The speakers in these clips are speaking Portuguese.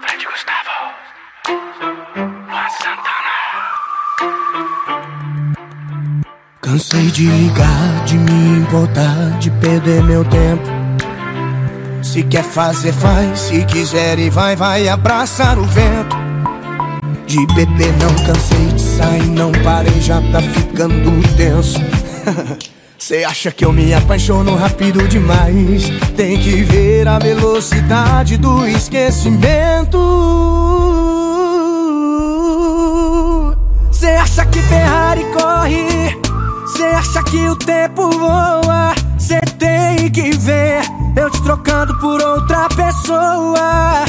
Fred Gustavo, Luan Santana. Cansei de ligar, de me importar, de perder meu tempo. Se quer fazer, faz. Se quiser e vai, vai abraçar o vento. De beber não cansei de sair, não parei, já tá ficando tenso. Cê acha que eu me apaixono rápido demais? Tem que ver a velocidade do esquecimento. Cê acha que Ferrari corre? Cê acha que o tempo voa? Cê tem que ver eu te trocando por outra pessoa.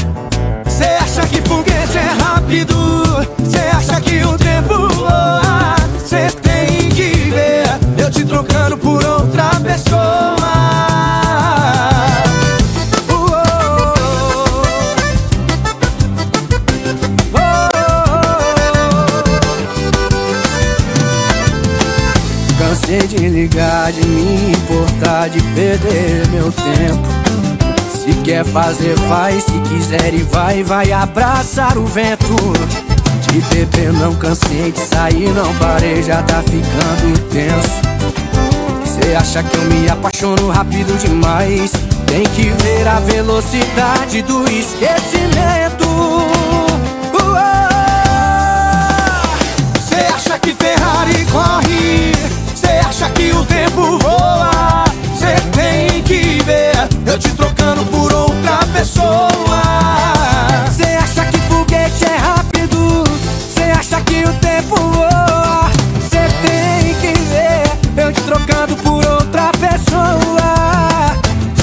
Cê acha que foguete é rápido? Cê acha que o tempo voa? Cê tem que ver eu te trocando por Cansei de ligar, de me importar, de perder meu tempo. Se quer fazer, faz. Se quiser e vai, vai abraçar o vento. De beber não cansei de sair, não parei, já tá ficando tenso. Cê acha que eu me apaixono rápido demais? Tem que ver a velocidade do esquecimento. Cê acha que Ferrari tempo voa Cê tem que ver. Eu te trocando por outra pessoa.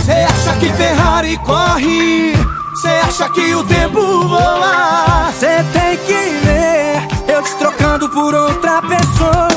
Cê acha que Ferrari corre? Cê acha que o tempo voa? Cê tem que ver. Eu te trocando por outra pessoa.